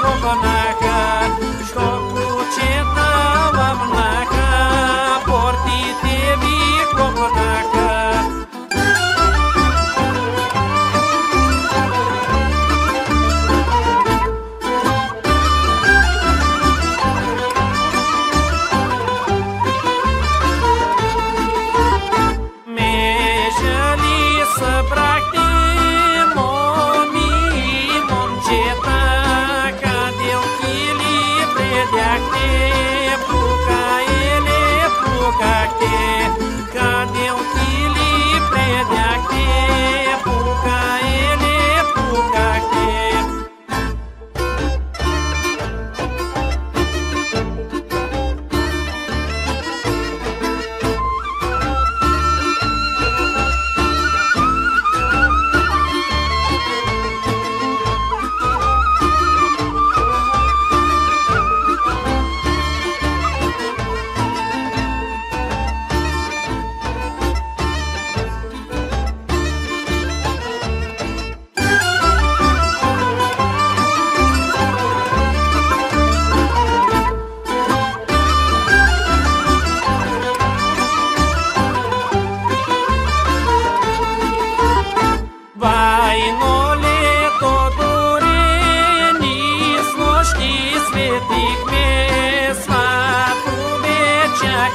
Coconaca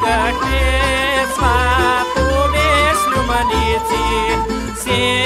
kakve svatų mes liumanyci, sėgra